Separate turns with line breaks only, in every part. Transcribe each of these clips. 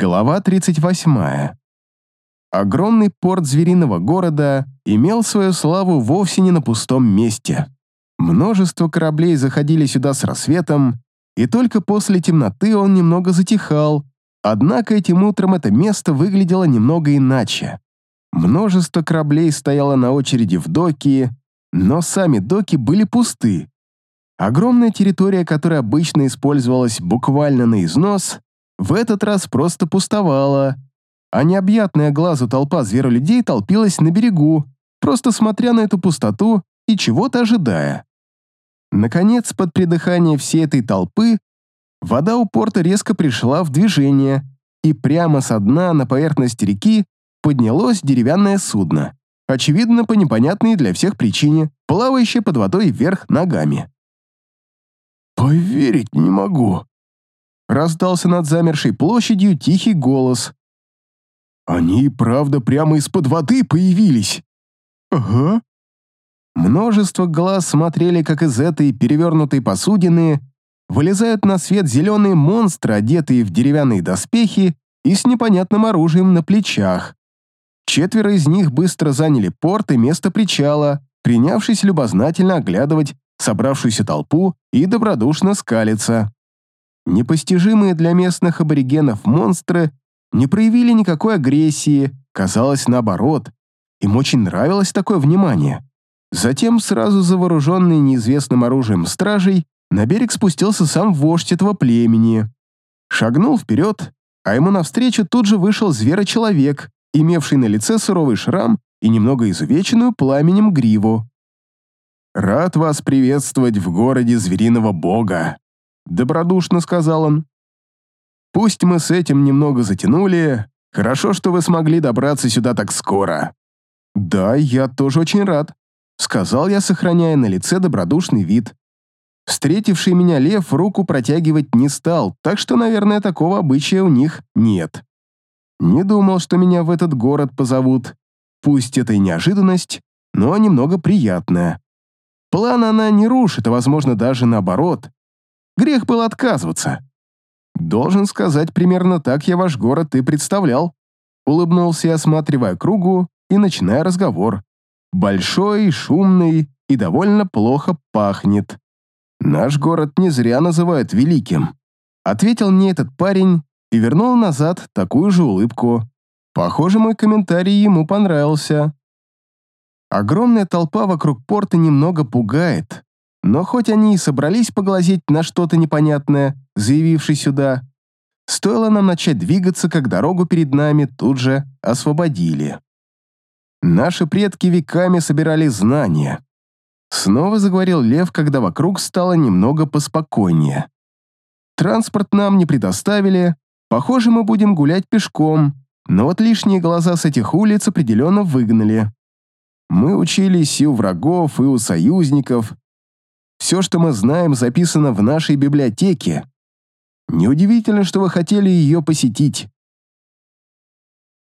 Глава 38. Огромный порт звериного города имел свою славу вовсе не на пустом месте. Множество кораблей заходили сюда с рассветом, и только после темноты он немного затихал, однако этим утром это место выглядело немного иначе. Множество кораблей стояло на очереди в доки, но сами доки были пусты. Огромная территория, которая обычно использовалась буквально на износ, в этот раз просто пустовала, а необъятная глазу толпа зверолюдей толпилась на берегу, просто смотря на эту пустоту и чего-то ожидая. Наконец, под придыхание всей этой толпы, вода у порта резко пришла в движение, и прямо со дна на поверхность реки поднялось деревянное судно, очевидно, по непонятной для всех причине, плавающее под водой вверх ногами.
«Поверить не могу», — раздался над замершей площадью тихий голос. «Они правда прямо из-под воды появились?»
«Ага», Множество глаз смотрели, как из этой перевернутой посудины вылезают на свет зеленые монстры, одетые в деревянные доспехи и с непонятным оружием на плечах. Четверо из них быстро заняли порт и место причала, принявшись любознательно оглядывать собравшуюся толпу и добродушно скалиться. Непостижимые для местных аборигенов монстры не проявили никакой агрессии, казалось наоборот. Им очень нравилось такое внимание. Затем, сразу за вооруженный неизвестным оружием стражей, на берег спустился сам вождь этого племени. Шагнул вперед, а ему навстречу тут же вышел зверочеловек, имевший на лице суровый шрам и немного изувеченную пламенем гриву. «Рад вас приветствовать в городе звериного бога», — добродушно сказал он. «Пусть мы с этим немного затянули, хорошо, что вы смогли добраться сюда так скоро». «Да, я тоже очень рад», сказал я, сохраняя на лице добродушный вид. Встретивший меня лев руку протягивать не стал, так что, наверное, такого обычая у них нет. Не думал, что меня в этот город позовут. Пусть это и неожиданность, но немного приятная. План она не рушит, а, возможно, даже наоборот. Грех было отказываться. Должен сказать, примерно так я ваш город и представлял. Улыбнулся я, осматривая кругу и начиная разговор. Большой, шумный и довольно плохо пахнет. Наш город не зря называют великим. Ответил мне этот парень и вернул назад такую же улыбку. Похоже, мой комментарий ему понравился. Огромная толпа вокруг порта немного пугает, но хоть они и собрались поглазеть на что-то непонятное, заявившись сюда, стоило нам начать двигаться, как дорогу перед нами тут же освободили. Наши предки веками собирали знания. Снова заговорил Лев, когда вокруг стало немного поспокойнее. Транспорт нам не предоставили, похоже, мы будем гулять пешком, но вот лишние глаза с этих улиц определенно выгнали. Мы учились и у врагов, и у союзников. Все, что мы знаем, записано в нашей библиотеке. Неудивительно, что вы хотели ее посетить.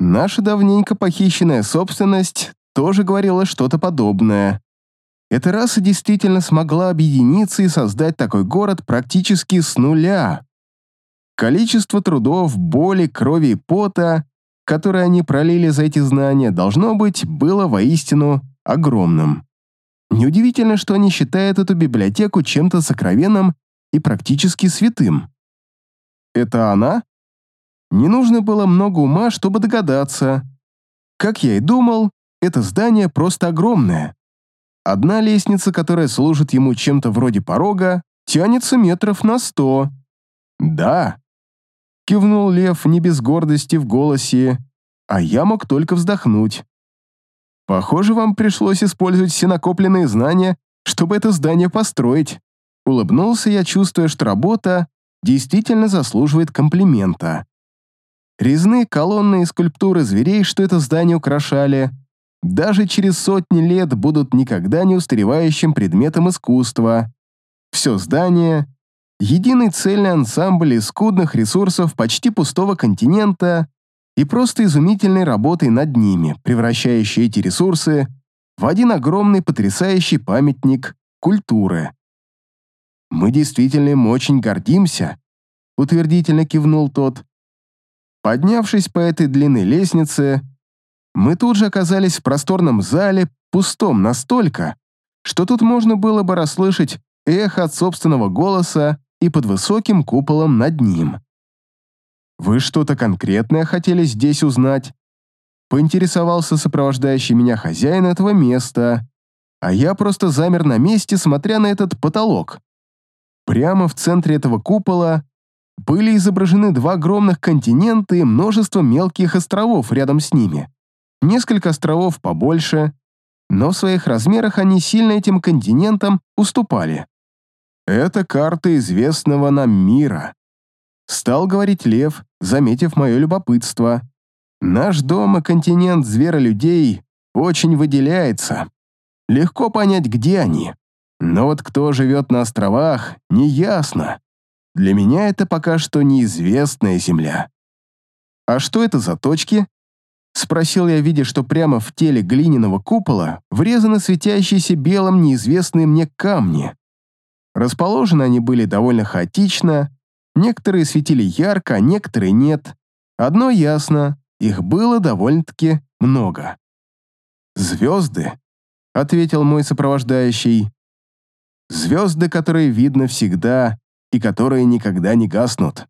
Наша давненько похищенная собственность тоже говорила что-то подобное. Эта раса действительно смогла объединиться и создать такой город практически с нуля. Количество трудов, боли, крови и пота, которые они пролили за эти знания, должно быть, было воистину огромным. Неудивительно, что они считают эту библиотеку чем-то сокровенным и практически святым. Это она? Не нужно было много ума, чтобы догадаться. Как я и думал, это здание просто огромное. Одна лестница, которая служит ему чем-то вроде порога, тянется метров на сто. «Да», — кивнул Лев не без гордости в голосе, а я мог только вздохнуть. «Похоже, вам пришлось использовать все накопленные знания, чтобы это здание построить». Улыбнулся я, чувствуя, что работа действительно заслуживает комплимента. Резные колонны и скульптуры зверей, что это здание украшали, даже через сотни лет будут никогда не устаревающим предметом искусства. Все здание — единый цельный ансамбль из скудных ресурсов почти пустого континента и просто изумительной работой над ними, превращающей эти ресурсы в один огромный потрясающий памятник культуры. «Мы действительно им очень гордимся», — утвердительно кивнул тот. Поднявшись по этой длинной лестнице, мы тут же оказались в просторном зале, пустом настолько, что тут можно было бы расслышать эхо от собственного голоса и под высоким куполом над ним. «Вы что-то конкретное хотели здесь узнать?» Поинтересовался сопровождающий меня хозяин этого места, а я просто замер на месте, смотря на этот потолок. Прямо в центре этого купола были изображены два огромных континента и множество мелких островов рядом с ними. Несколько островов побольше, но в своих размерах они сильно этим континентам уступали. Это карта известного нам мира. Стал говорить Лев, заметив мое любопытство. Наш дом и континент зверолюдей очень выделяется. Легко понять, где они. Но вот кто живет на островах, неясно. Для меня это пока что неизвестная земля. А что это за точки? Спросил я, видя, что прямо в теле глиняного купола врезаны светящиеся белым неизвестные мне камни. Расположены они были довольно хаотично, некоторые светили ярко, а некоторые нет. Одно ясно, их было довольно-таки много. «Звезды», — ответил мой сопровождающий. «Звезды, которые видно всегда и которые никогда не гаснут.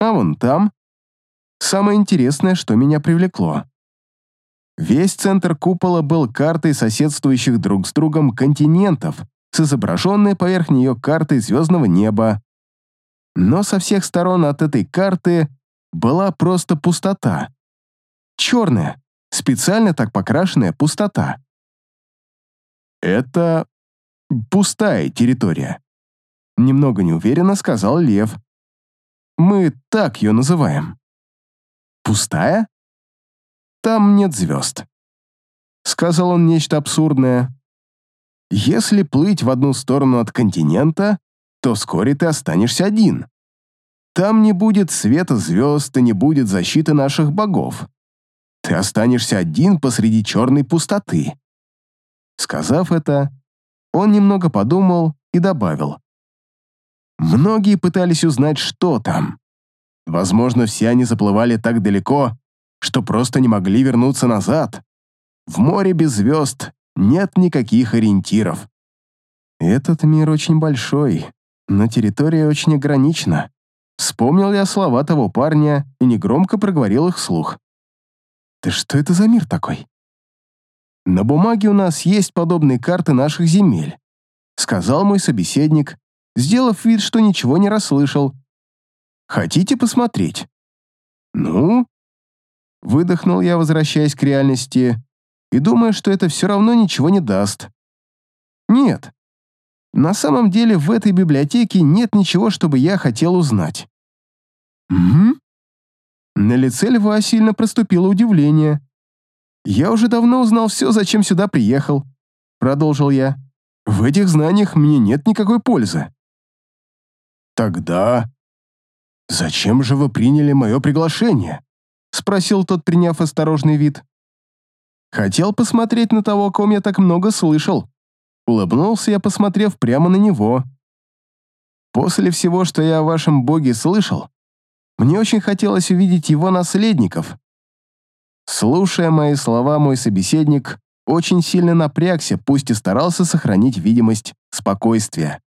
А вон там самое интересное, что меня привлекло. Весь центр купола был картой соседствующих друг с другом континентов с изображенной поверх нее картой звездного неба. Но со всех сторон от этой карты была просто пустота. Черная, специально так покрашенная пустота. Это пустая территория. Немного неуверенно сказал Лев. Мы так ее называем. Пустая? Там нет звезд. Сказал он нечто абсурдное. Если плыть в одну сторону от континента, то вскоре ты останешься один. Там не будет света звезд и не будет защиты наших богов. Ты останешься один посреди черной пустоты. Сказав это, он немного подумал и добавил. Многие пытались узнать, что там. Возможно, все они заплывали так далеко, что просто не могли вернуться назад. В море без звезд нет никаких ориентиров. Этот мир очень большой, но территория очень ограничена. Вспомнил я слова того парня и негромко проговорил их вслух. «Ты что это за мир такой?» «На бумаге у нас есть подобные карты наших земель», сказал мой собеседник, сделав вид, что ничего не расслышал. «Хотите посмотреть?» «Ну?» Выдохнул я, возвращаясь к реальности, и думая, что это все равно ничего не даст. «Нет. На самом деле в этой библиотеке нет ничего, чтобы я хотел узнать». «Угу». На лице льва сильно проступило удивление. «Я уже давно узнал все, зачем сюда приехал», — продолжил я. «В этих знаниях мне нет никакой пользы». «Тогда зачем же вы приняли мое приглашение?» — спросил тот, приняв осторожный вид. «Хотел посмотреть на того, о ком я так много слышал». Улыбнулся я, посмотрев прямо на него. «После всего, что я о вашем боге слышал, мне очень хотелось увидеть его наследников». Слушая мои слова, мой собеседник очень сильно напрягся, пусть и старался сохранить видимость спокойствия.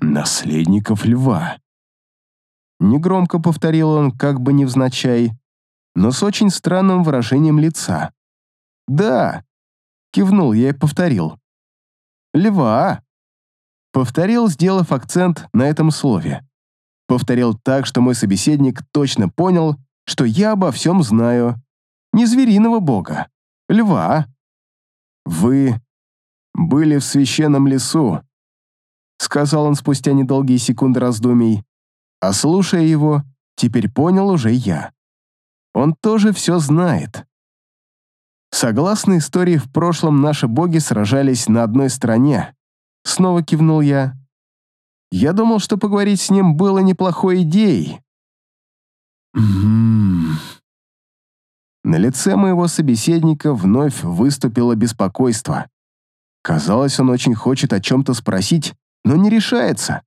«Наследников льва». Негромко повторил он, как бы невзначай, но с очень странным выражением лица. «Да», — кивнул я и повторил. «Льва», — повторил, сделав акцент на этом слове. Повторил так, что мой собеседник точно понял, что я обо всем знаю. Не звериного бога, льва. «Вы были в священном лесу», сказал он спустя недолгие секунды раздумий, а слушая его, теперь понял уже я. Он тоже все знает. Согласно истории, в прошлом наши боги сражались на одной стороне. Снова кивнул я. Я думал, что поговорить с ним было неплохой идеей. На лице моего собеседника вновь выступило беспокойство. Казалось, он очень хочет о чем-то спросить, но не решается.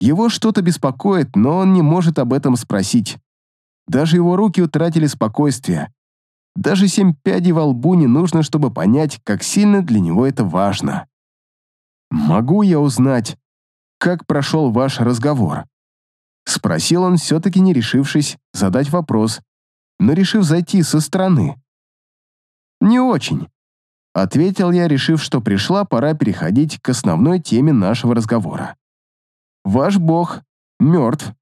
Его что-то беспокоит, но он не может об этом спросить. Даже его руки утратили спокойствие. Даже семь пядей во лбу не нужно, чтобы понять, как сильно для него это важно. «Могу я узнать, как прошел ваш разговор?» Спросил он, все-таки не решившись задать вопрос, но решив зайти со стороны. «Не очень», — ответил я, решив, что пришла пора переходить к основной теме нашего разговора. «Ваш бог мертв.